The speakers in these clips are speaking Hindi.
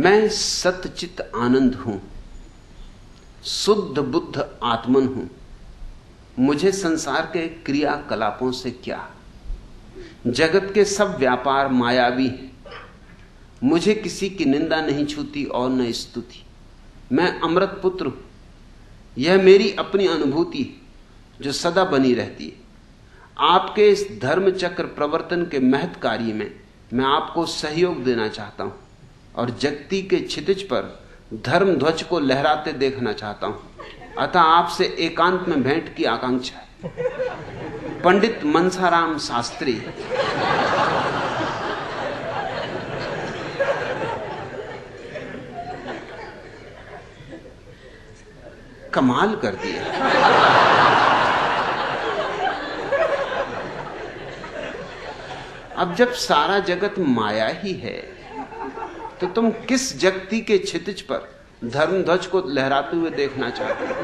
मैं सत्यचित आनंद हूँ, शुद्ध बुद्ध आत्मन हूँ। मुझे संसार के क्रियाकलापों से क्या? जगत के सब व्यापार मायावी हैं। मुझे किसी की निंदा नहीं छूती और न स्तुति। मैं अमृत पुत्र हूँ। यह मेरी अपनी अनुभूति जो सदा बनी रहती है। आपके इस धर्म चक्र प्रवर्तन के महत् कार्य में मैं आपको सहयोग देना चाहता हूँ। और जगती के छितिज पर धर्म ध्वज को लहराते देखना चाहता हूँ। अतः आपसे एकांत में भेंट की आकांक्षा है। पंडित मनसाराम शास्त्री। कमाल कर दिया अब जब सारा जगत माया ही है तो तुम किस जगती के छितिज पर धर्म ध्वज को लहराते हुए देखना चाहते हो?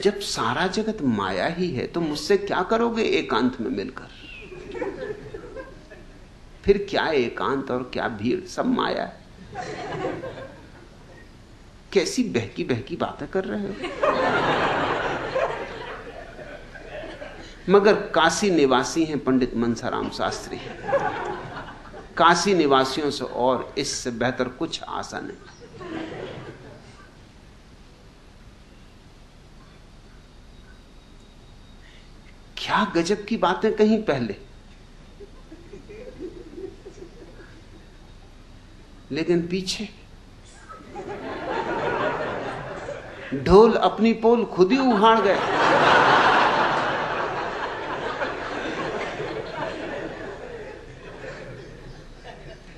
जब सारा जगत माया ही है तो मुझसे क्या करोगे एकांत में मिलकर? फिर क्या एकांत और क्या भीड़? सब माया है। कैसी बहकी बहकी बातें कर रहे हो? मगर काशी निवासी हैं पंडित मनसाराम शास्त्री। काशी निवासियों से और इससे बेहतर कुछ आशा नहीं। क्या गजब की बातें कहीं पहले? लेकिन पीछे ढोल अपनी पोल खुद ही उहाड़ गए।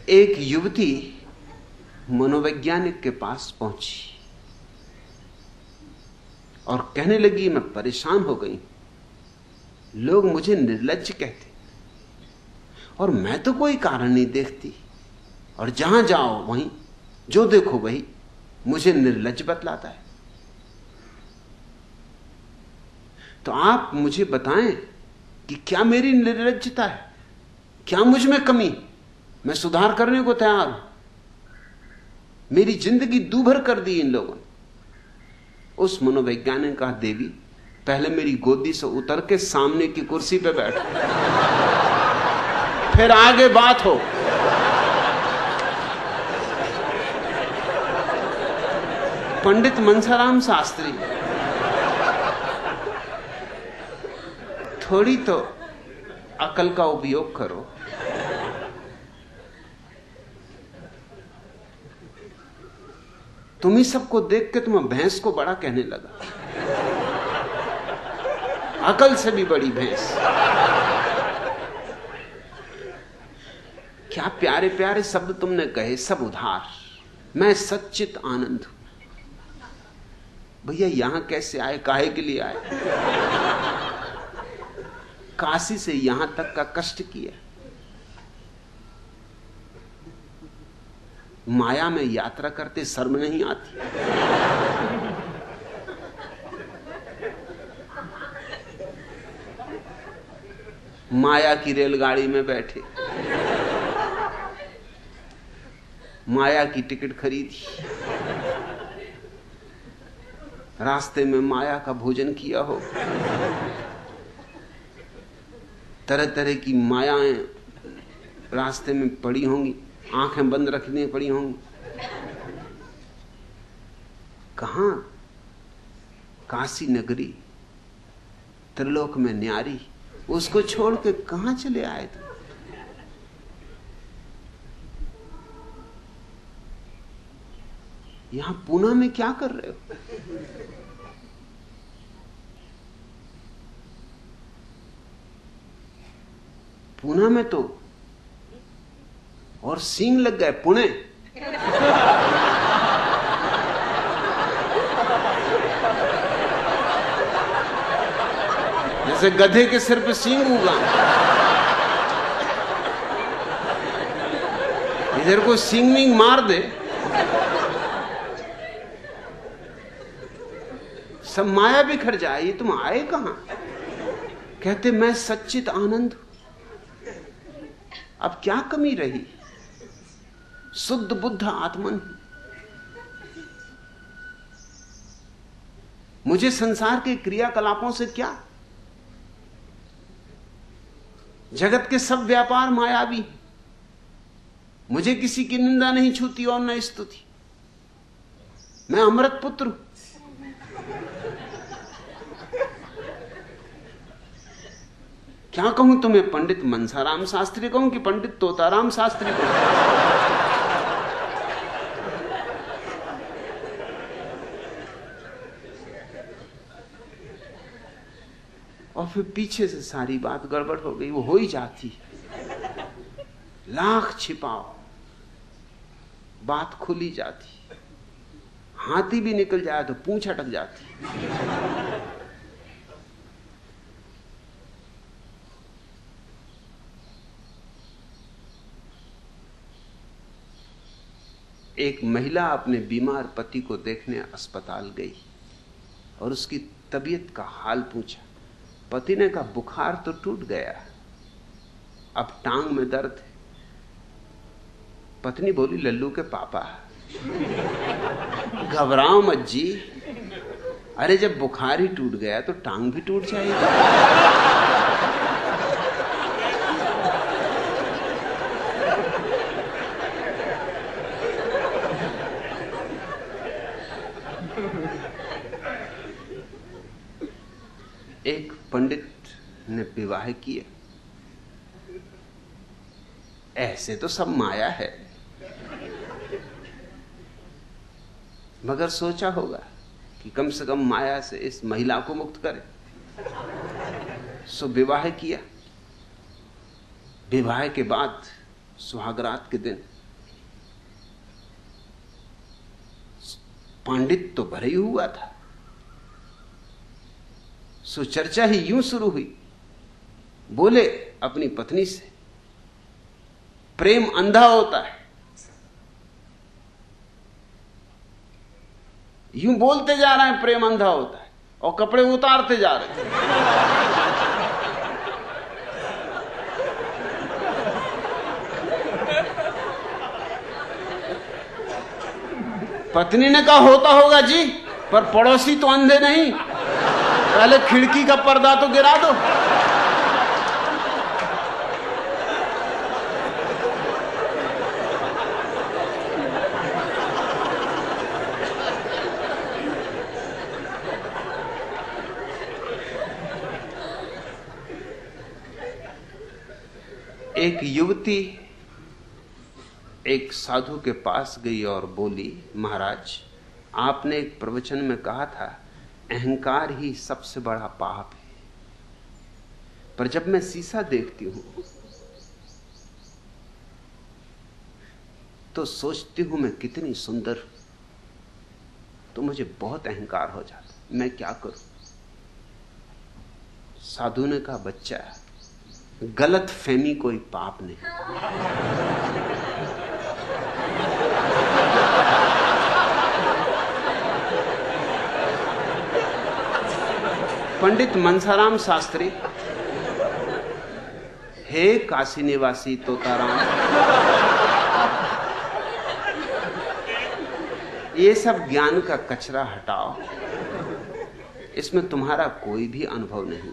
एक युवती मनोवैज्ञानिक के पास पहुँची और कहने लगी, मैं परेशान हो गई। लोग मुझे निर्लज कहते और मैं तो कोई कारण नहीं देखती। और जहाँ जाओ, वहीं जो देखो, वही मुझे निर्लज बतलाता है। तो आप मुझे बताएँ कि क्या मेरी निर्लजता है? क्या मुझमें कमी मैं सुधार करने को तैयार हूँ। मेरी ज़िंदगी दूभर कर दी इन लोगों ने। उस मनोवैज्ञानिक कहा देवी पहले मेरी गोदी से उतर के सामने की कुर्सी पे बैठ। फिर आगे बात हो। पंडित मनसाराम शास्त्री। थोड़ी तो अकल का उपयोग करो। तुम ही सबको देख के तुम्हें भैंस को बड़ा कहने लगा। अकल से भी बड़ी भैंस। क्या प्यारे प्यारे शब्द तुमने कहे, सब उधार। मैं सच्चित आनंद हूँ। भैया, यहाँ कैसे आए, काहे के लिए आए? काशी से यहाँ तक का कष्ट किया। माया में यात्रा करते शर्म नहीं आती। माया की रेलगाड़ी में बैठे। माया की टिकट खरीदी। रास्ते में माया का भोजन किया हो। तरह तरह की मायाएँ रास्ते में पड़ी होंगी। आँखें बंद रखनी पड़ी होंगी कहा? काशी नगरी, त्रिलोक में न्यारी, उसको छोड़ के कहाँ चले आए थे यहाँ पूना में क्या कर रहे हो? पूना में तो और सींग लग गए, पुणे। जैसे गधे के सिर पे सींग उगा इधर को सींग मार दे। सब माया बिखर जाए, ये तुम आए कहाँ? कहते, मैं सच्चित आनंद अब क्या कमी रही? शुद्ध बुद्ध आत्मन। मुझे संसार के क्रियाकलापों से क्या? जगत के सब व्यापार मायावी। मुझे किसी की निंदा नहीं छूती और न स्तुति। मैं अमृत पुत्र हूँ। क्या कहूँ तुम्हें, पंडित मनसाराम शास्त्री? कहूँ कि पंडित तोताराम शास्त्री कहूँ फिर पीछे से सारी बात गड़बड़ हो गई, वो हो ही जाती लाख छिपाओ, बात खुली जाती हाथी भी निकल जाए तो पूछ अटक जाती एक महिला अपने बीमार पति को देखने अस्पताल गई और उसकी तबीयत का हाल पूछा। पति ने कहा बुखार तो टूट गया। अब टांग में दर्द है। पत्नी बोली, लल्लू के पापा। घबराओ मत जी। अरे जब बुखार ही टूट गया तो टांग भी टूट जाएगी एक पंडित ने विवाह किया ऐसे तो सब माया है। मगर सोचा होगा कि कम से कम माया से इस महिला को मुक्त करे। सो विवाह किया। विवाह के बाद सुहागरात के दिन पंडित तो भरे हुआ था। सो चर्चा ही यूँ शुरू हुई। बोले अपनी पत्नी से, प्रेम अंधा होता है। यूँ बोलते जा रहे हैं, प्रेम अंधा होता है, और कपड़े उतारते जा रहे हैं। पत्नी ने कहा, होता होगा जी, पर पड़ोसी तो अंधे नहीं। पहले खिड़की का पर्दा तो गिरा दो। एक युवती एक साधु के पास गई और बोली, महाराज, आपने एक प्रवचन में कहा था, अहंकार ही सबसे बड़ा पाप है। पर जब मैं शीशा देखती हूँ तो सोचती हूँ मैं कितनी सुंदर तो मुझे बहुत अहंकार हो जाता। मैं क्या करूँ? साधु ने कहा, बच्चा गलत फहमी कोई पाप नहीं। पंडित मनसाराम शास्त्री, हे काशी निवासी तोताराम, ये सब ज्ञान का कचरा हटाओ। इसमें तुम्हारा कोई भी अनुभव नहीं।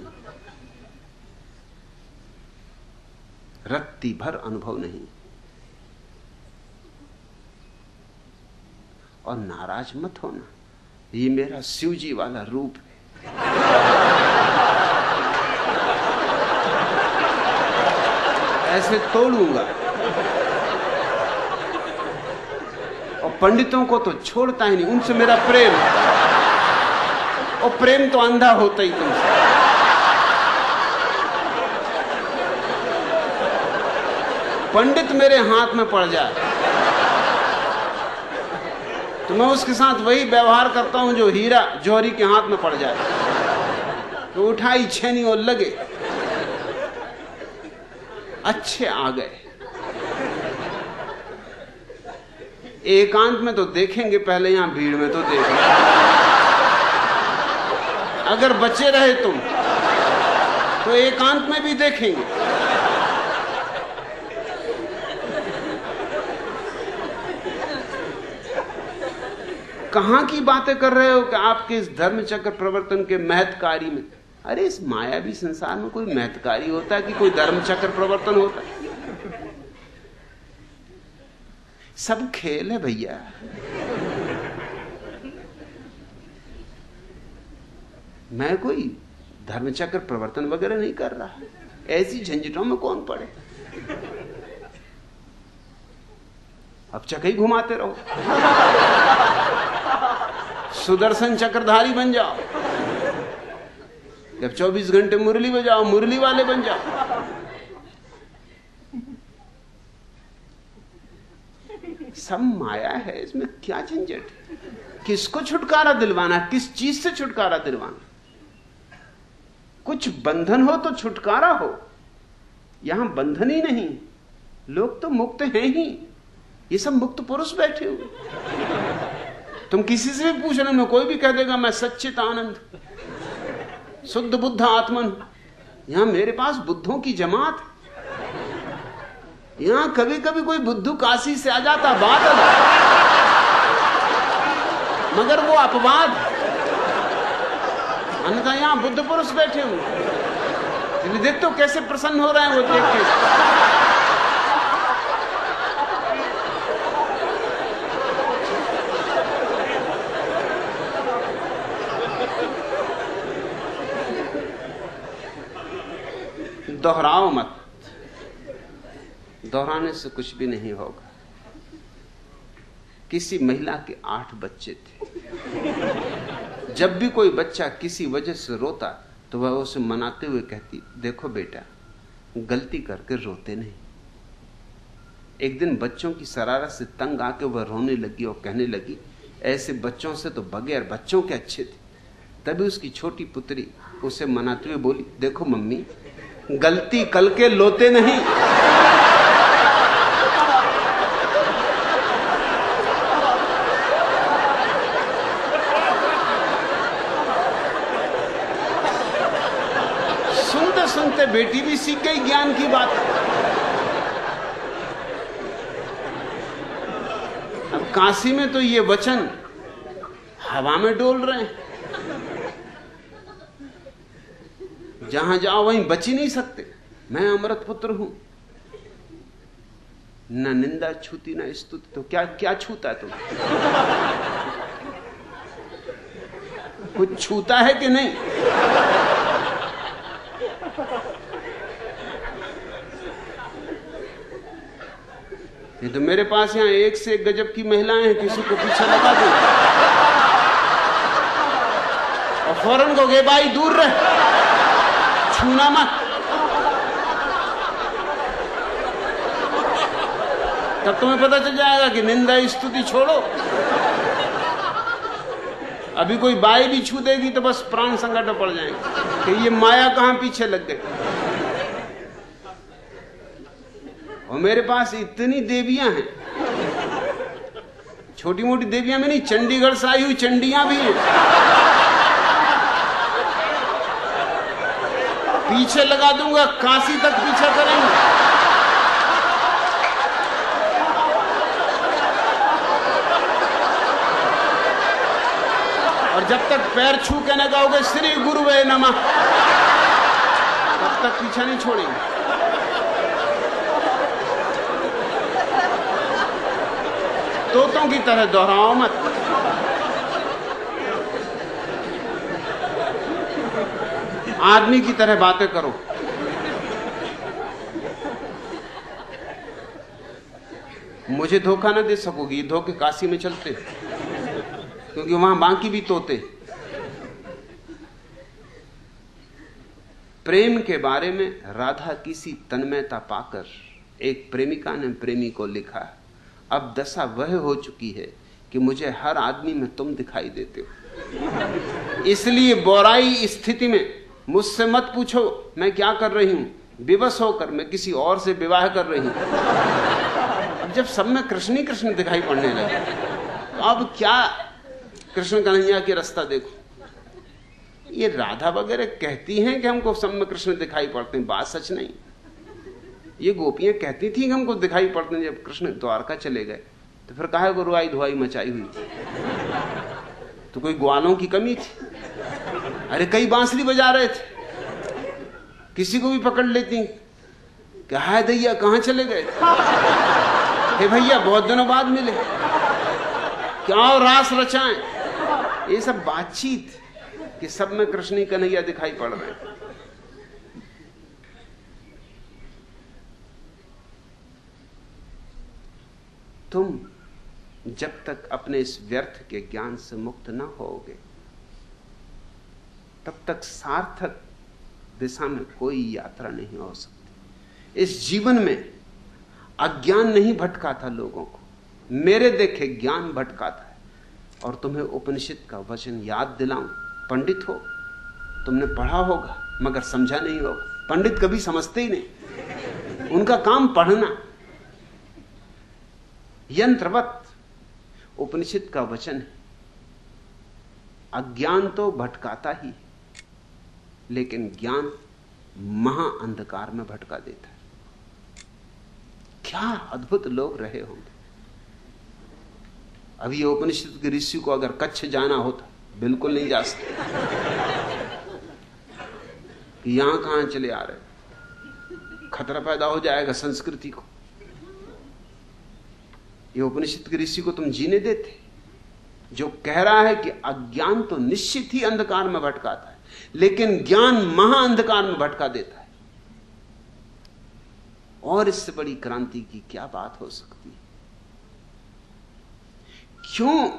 रत्ती भर अनुभव नहीं। और नाराज़ मत होना। ये मेरा शिवजी वाला रूप है। ऐसे तोड़ूँगा। और पंडितों को तो छोड़ता ही नहीं। उनसे मेरा प्रेम। और प्रेम तो अंधा होता ही तुमसे। पंडित मेरे हाथ में पड़ जाए। तो मैं उसके साथ वही व्यवहार करता हूँ जो हीरा जौहरी के हाथ में पड़ जाए। तो उठाई छेनी और लगे। अच्छे आ गए। एकांत में तो देखेंगे, पहले यहाँ भीड़ में तो देखेंगे अगर बचे रहे तुम तो एकांत में भी देखेंगे। कहाँ की बातें कर रहे हो कि आपके इस धर्म चक्र प्रवर्तन के महत्कारी में? अरे, इस मायावी संसार में कोई महत्कारी होता है कि कोई धर्म चक्र प्रवर्तन होता है? सब खेल है भैया। मैं कोई धर्मचक्र प्रवर्तन वगैरह नहीं कर रहा। ऐसी झंझटों में कौन पड़े? अब चकई घुमाते रहो। सुदर्शन चक्रधारी बन जाओ। जब 24 घंटे मुरली बजाओ, मुरली वाले बन जाओ। सब माया है, इसमें क्या झंझट? किसको छुटकारा दिलवाना किस चीज़ से छुटकारा दिलवाना? कुछ बंधन हो तो छुटकारा हो। यहाँ बंधन ही नहीं। लोग तो मुक्त हैं ही। ये सब मुक्त पुरुष बैठे हुए। तुम किसी से भी पूछ रहे हो कोई भी कह देगा, मैं सच्चित आनंद। शुद्ध बुद्ध आत्मन। यहाँ मेरे पास बुद्धों की जमात यहाँ कभी कभी कोई बुद्धू काशी से आ जाता बात मगर वो अपवाद। अन्यथा यहाँ बुद्ध पुरुष बैठे हुए देख तो कैसे प्रसन्न हो रहे हैं वो देख के। दोहराओ मत। दोहराने से कुछ भी नहीं होगा। किसी महिला के आठ बच्चे थे। जब भी कोई बच्चा किसी वजह से रोता तो वह उसे मनाते हुए कहती, देखो बेटा, गलती करके रोते नहीं। एक दिन बच्चों की शरारत से तंग आके वह रोने लगी और कहने लगी, ऐसे बच्चों से तो बगैर बच्चों के अच्छे थे। तभी उसकी छोटी पुत्री उसे मनाते हुए बोली, देखो मम्मी गलती कल के लोते नहीं। सुनते सुनते बेटी भी सीख गई ज्ञान की बात। अब काशी में तो ये वचन हवा में डोल रहे हैं। जहाँ जाओ वहीं बच ही नहीं सकते। मैं अमृत पुत्र हूँ। न निंदा छूती, ना स्तुति। तो क्या क्या छूता है तुम कुछ छूता है कि नहीं? ये तो मेरे पास यहाँ एक से एक गजब की महिलाएँ हैं, किसी को पीछे लगा दो। और फ़ौरन को गे भाई, दूर रहे। छूना मत। तब तुम्हें पता चल जाएगा कि निंदा स्तुति छोड़ो। अभी कोई बाई भी छू देगी तो बस प्राण संकट में पड़ जाएँगे। कि ये माया कहाँ पीछे लग गई? और मेरे पास इतनी देवियाँ हैं। छोटी मोटी देवियाँ में नहीं, चंडीगढ़ से आई हुई चंडियाँ भी हैं। पीछे लगा दूँगा, काशी तक पीछा करेंगे। और जब तक पैर छू के न गाओगे श्री गुरु वे नमः। तब तक पीछा नहीं छोड़ेंगे। तोतों की तरह दोहराओ मत। आदमी की तरह बातें करो। मुझे धोखा ना दे सकोगी, धोखे काशी में चलते। क्योंकि वहाँ बाकी भी तोते। प्रेम के बारे में राधा किसी तन्मयता पाकर एक प्रेमिका ने प्रेमी को लिखा, अब दशा वह हो चुकी है कि मुझे हर आदमी में तुम दिखाई देते हो। इसलिए बोराई स्थिति में मुझसे मत पूछो, मैं क्या कर रही हूँ? विवश होकर मैं किसी और से विवाह कर रही हूँ। अब जब सब में कृष्ण ही कृष्ण दिखाई पड़ने लगे तो अब क्या कृष्ण कन्हैया की रास्ता देखो? ये राधा वगैरह कहती हैं कि हमको सब में कृष्ण दिखाई पड़ते हैं, बात सच नहीं। ये गोपियाँ कहती थी कि हमको दिखाई पड़ते हैं, जब कृष्ण द्वारका चले गए तो फिर कहा को रुआई धुआई मचाई हुई? तो कोई ग्वालों की कमी थी? अरे कई बांसुरी बजा रहे थे। किसी को भी पकड़ लेती। कि हाय दैया कहाँ चले गए? हे भैया, बहुत दिनों बाद मिले। क्या रास रचाएँ? ये सब बातचीत कि सब में कृष्ण ही कन्हैया दिखाई पड़ रहे हैं। तुम जब तक अपने इस व्यर्थ के ज्ञान से मुक्त ना होगे तब तक सार्थक दिशा में कोई यात्रा नहीं हो सकती। इस जीवन में अज्ञान नहीं भटकाता लोगों को। मेरे देखे ज्ञान भटकाता है। और तुम्हें उपनिषद का वचन याद दिलाऊं, पंडित हो, तुमने पढ़ा होगा, मगर समझा नहीं होगा। पंडित कभी समझते ही नहीं। उनका काम पढ़ना। यंत्रवत उपनिषद का वचन है। अज्ञान तो भटकाता ही लेकिन ज्ञान महा अंधकार में भटका देता है। क्या अद्भुत लोग रहे होंगे। अभी उपनिषद के ऋषि को अगर कच्छ जाना होता, बिल्कुल नहीं जा सकते। यहाँ कहाँ चले आ रहे? खतरा पैदा हो जाएगा संस्कृति को। ये उपनिषद के ऋषि को तुम जीने देते। जो कह रहा है कि अज्ञान तो निश्चित ही अंधकार में भटकाता लेकिन ज्ञान महाअंधकार में भटका देता है। और इससे बड़ी क्रांति की क्या बात हो सकती है? क्यों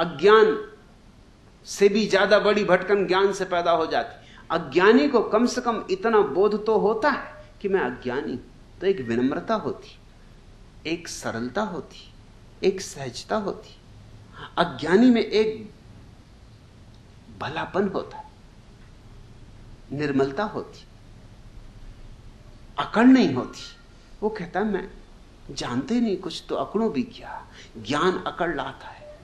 अज्ञान से भी ज़्यादा बड़ी भटकन ज्ञान से पैदा हो जाती? अज्ञानी को कम से कम इतना बोध तो होता है कि मैं अज्ञानी तो एक विनम्रता होती, एक सरलता होती, एक सहजता होती। अज्ञानी में एक भलापन होता निर्मलता होती। अकड़ नहीं होती। वो कहता मैं जानते नहीं कुछ तो अकड़ो भी क्या? ज्ञान अकड़ लाता है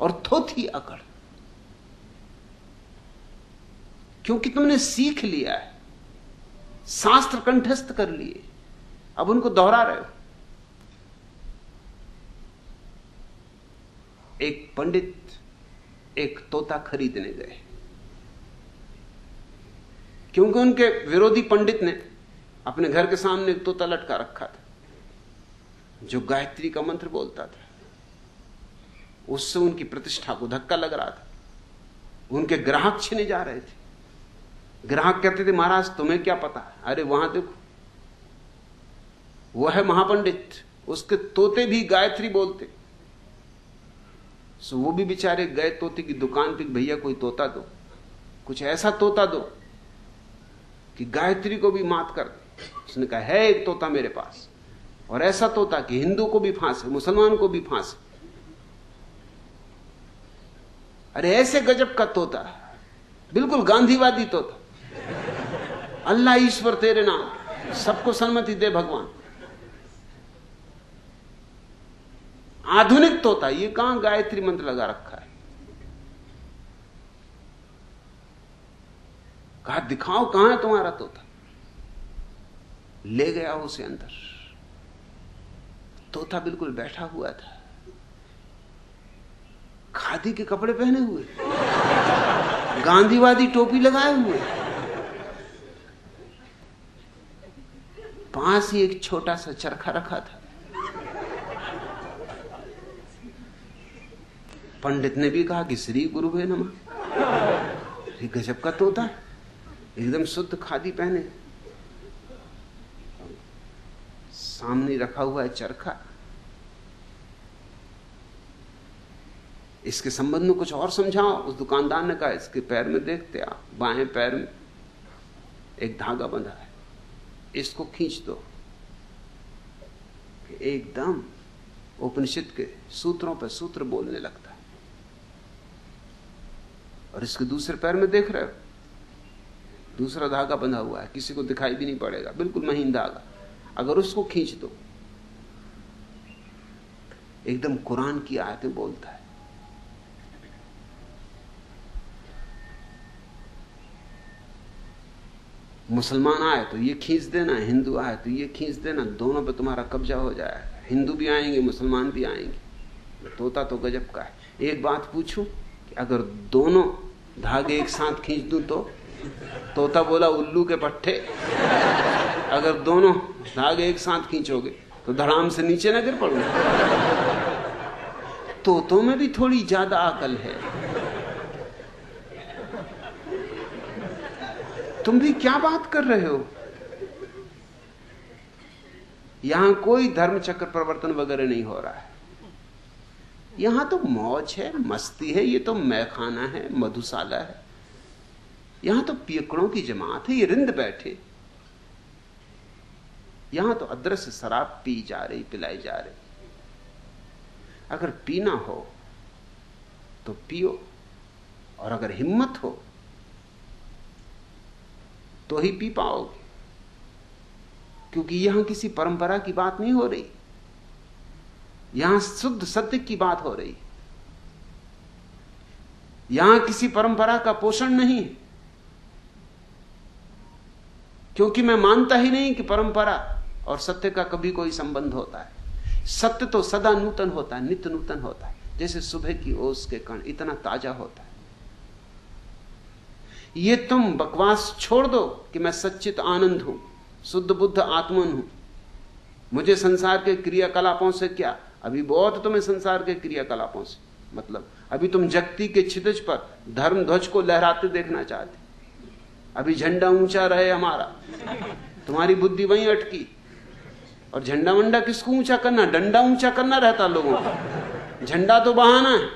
और थोथी अकड़। क्योंकि तुमने सीख लिया है, शास्त्र कंठस्थ कर लिए, अब उनको दोहरा रहे हो। एक पंडित एक तोता खरीदने गए। क्योंकि उनके विरोधी पंडित ने अपने घर के सामने एक तोता लटका रखा था, जो गायत्री का मंत्र बोलता था। उससे उनकी प्रतिष्ठा को धक्का लग रहा था। उनके ग्राहक छिने जा रहे थे। ग्राहक कहते थे, महाराज, तुम्हें क्या पता? अरे, वहाँ देखो। वह है महापंडित। उसके तोते भी गायत्री बोलते। सो वो भी बेचारे गए तोते की दुकान पे, भैया, कोई तोता दो। कुछ ऐसा तोता दो कि गायत्री को भी मात कर दे। उसने कहा, है एक तोता मेरे पास। और ऐसा तोता कि हिंदू को भी फांसे मुसलमान को भी फांसे अरे, ऐसे गजब का तोता। बिल्कुल गांधीवादी तोता। अल्लाह ईश्वर तेरे नाम। सबको सन्मति दे भगवान। आधुनिक तोता, ये कहाँ गायत्री मंत्र लगा रखा है? कहा, दिखाओ कहाँ है तुम्हारा तोता। ले गया उसे अंदर। तोता बिल्कुल बैठा हुआ था। खादी के कपड़े पहने हुए। गांधीवादी टोपी लगाए हुए। पास ही एक छोटा सा चरखा रखा था। पंडित ने भी कहा कि श्री गुरु भे नमा। गजब का तोता है। एकदम शुद्ध खादी पहने। सामने रखा हुआ है चरखा। इसके संबंध में कुछ और समझाओ। उस दुकानदार ने कहा, इसके पैर में देखते आप, बाएँ पैर में एक धागा बंधा है। इसको खींच दो। एकदम उपनिषद के सूत्रों पर सूत्र बोलने लगता है। और इसके दूसरे पैर में देख रहे हो? दूसरा धागा बंधा हुआ है, किसी को दिखाई भी नहीं पड़ेगा, बिल्कुल महीन धागा। अगर उसको खींच दो, एकदम कुरान की आयतें बोलता है। मुसलमान आए तो ये खींच देना, हिंदू आए तो ये खींच देना, दोनों पे तुम्हारा कब्जा हो जाएगा। हिंदू भी आएँगे, मुसलमान भी आएँगे। तोता तो गजब का है। एक बात पूछूँ कि अगर दोनों धागे एक साथ खींच दूँ तो तोता बोला, उल्लू के पट्टे अगर दोनों धागे एक साथ खींचोगे तो धड़ाम से नीचे ना गिर पड़ूँगा। तोतों में भी थोड़ी ज़्यादा अकल है। तुम भी क्या बात कर रहे हो? यहाँ कोई धर्म चक्र प्रवर्तन वगैरह नहीं हो रहा है। यहाँ तो मौज है, मस्ती है, ये तो मैखाना है, मधुशाला है। यहाँ तो पियकड़ों की जमात है, ये रिंद बैठे। यहाँ तो अदृश्य शराब पी जा रही, पिलाई जा रही। अगर पीना हो तो पियो, और अगर हिम्मत हो तो ही पी पाओगे। क्योंकि यहाँ किसी परंपरा की बात नहीं हो रही। यहाँ शुद्ध सत्य की बात हो रही। यहाँ किसी परंपरा का पोषण नहीं है। क्योंकि मैं मानता ही नहीं कि परंपरा और सत्य का कभी कोई संबंध होता है। सत्य तो सदा नूतन होता है, नित्य नूतन होता है। जैसे सुबह की ओस के कण, इतना ताज़ा होता है। ये तुम बकवास छोड़ दो कि मैं सच्चित आनंद हूँ, शुद्ध बुद्ध आत्मन हूँ। मुझे संसार के क्रियाकलापों से क्या? अभी बहुत तुम्हें संसार के क्रियाकलापों से। मतलब अभी तुम जगती के छिदज पर धर्म ध्वज को लहराते देखना चाहते। अभी झंडा ऊँचा रहे हमारा। तुम्हारी बुद्धि वहीं अटकी। और झंडा वंडा किसको ऊँचा करना? डंडा ऊँचा करना रहता लोगों का। झंडा तो बहाना है।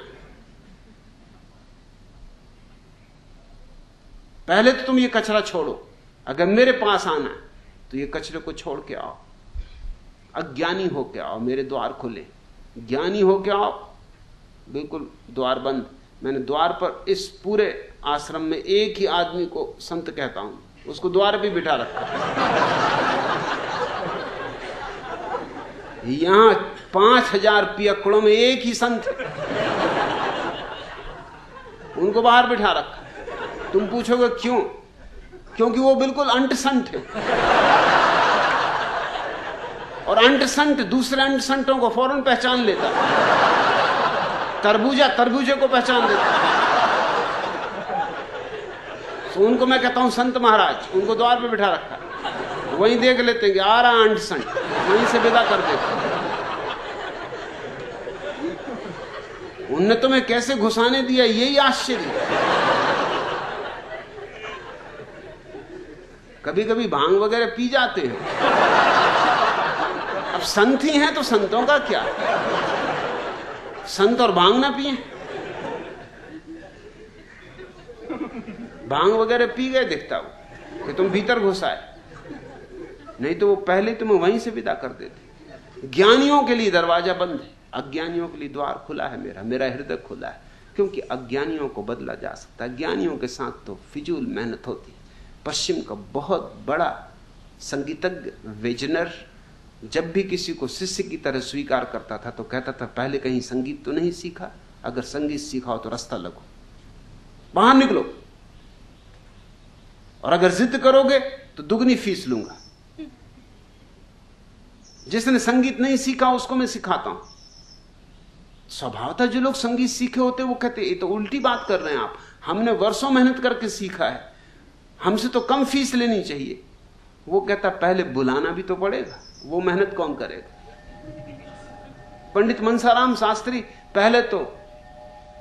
पहले तो तुम ये कचरा छोड़ो। अगर मेरे पास आना है तो ये कचरे को छोड़ के आओ। अज्ञानी होके आओ। मेरे द्वार खुले। ज्ञानी होके आओ। बिल्कुल द्वार बंद। मैंने द्वार पर इस पूरे आश्रम में एक ही आदमी को संत कहता हूँ। उसको द्वार भी बिठा रखा यहाँ पाँच हज़ार पियकड़ों में एक ही संत उनको बाहर बिठा रखा तुम पूछोगे क्यों? क्योंकि वो बिल्कुल अंट संत है। और अंट संत दूसरे अंट संतों को फ़ौरन पहचान लेता तरबूजा, तरबूजे को पहचान देता तो उनको मैं कहता हूँ, संत महाराज, उनको द्वार पे बिठा रखा। वहीं देख लेते हैं कि आ रहा अंट वहीं से विदा कर देते उनने तुम्हें कैसे घुसाने दिया, यही आश्चर्य। कभी कभी भाँग वगैरह पी जाते हैं। अब संत ही हैं तो संतों का क्या? संत और भाँग ना पिए। भाँग वगैरह पी गए, दिखता हो कि तुम भीतर घुसाए नहीं तो वो पहले तुम्हें वहीं से विदा कर देते। ज्ञानियों के लिए दरवाज़ा बंद है, अज्ञानियों के लिए द्वार खुला है मेरा मेरा हृदय खुला है, क्योंकि अज्ञानियों को बदला जा सकता है। ज्ञानियों के साथ तो फिजूल मेहनत होती पश्चिम का बहुत बड़ा संगीतज्ञ, वेजनर जब भी किसी को शिष्य की तरह स्वीकार करता था तो कहता था, पहले कहीं संगीत तो नहीं सीखा, अगर संगीत सीखा हो तो रास्ता लगो, बाहर निकलो। और अगर जिद करोगे तो दुगनी फ़ीस लूँगा। जिसने संगीत नहीं सीखा, उसको मैं सिखाता हूँ। स्वभावतः जो लोग संगीत सीखे होते वो कहते ये तो उल्टी बात कर रहे हैं आप। हमने वर्षों मेहनत करके सीखा है। हमसे तो कम फ़ीस लेनी चाहिए। वो कहता, पहले बुलाना भी तो पड़ेगा, वो मेहनत कौन करेगा? पंडित मनसाराम शास्त्री, पहले तो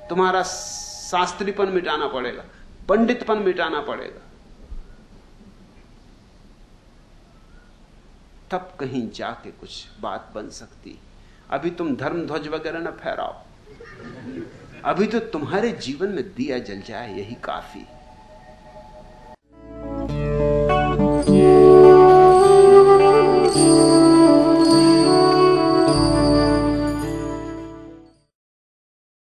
तुम्हारा शास्त्रीपन मिटाना पड़ेगा, पंडितपन मिटाना पड़ेगा। तब कहीं जाके कुछ बात बन सकती। अभी तुम धर्म ध्वज वगैरह ना फहराओ। अभी तो तुम्हारे जीवन में दिया जल जाए, यही काफ़ी। yeah.